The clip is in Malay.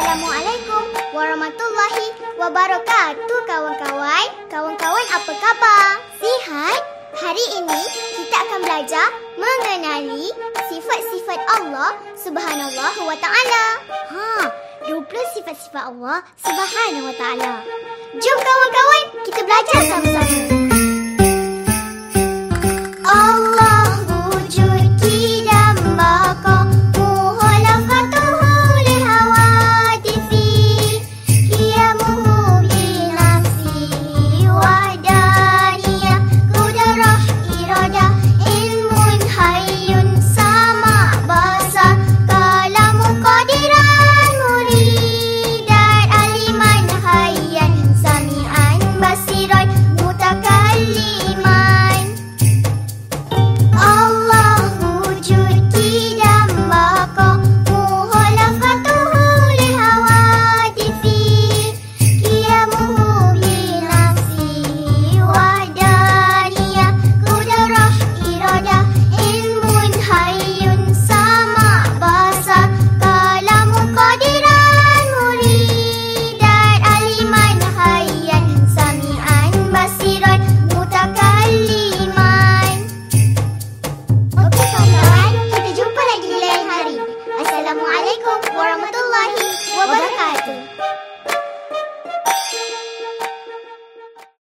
Assalamualaikum warahmatullahi wabarakatuh kawan-kawan Kawan-kawan apa khabar? Sihat? Hari ini kita akan belajar mengenali sifat-sifat Allah Subhanahu wa ta'ala Ha, 20 sifat-sifat Allah subhanahu wa ta'ala Jom kawan-kawan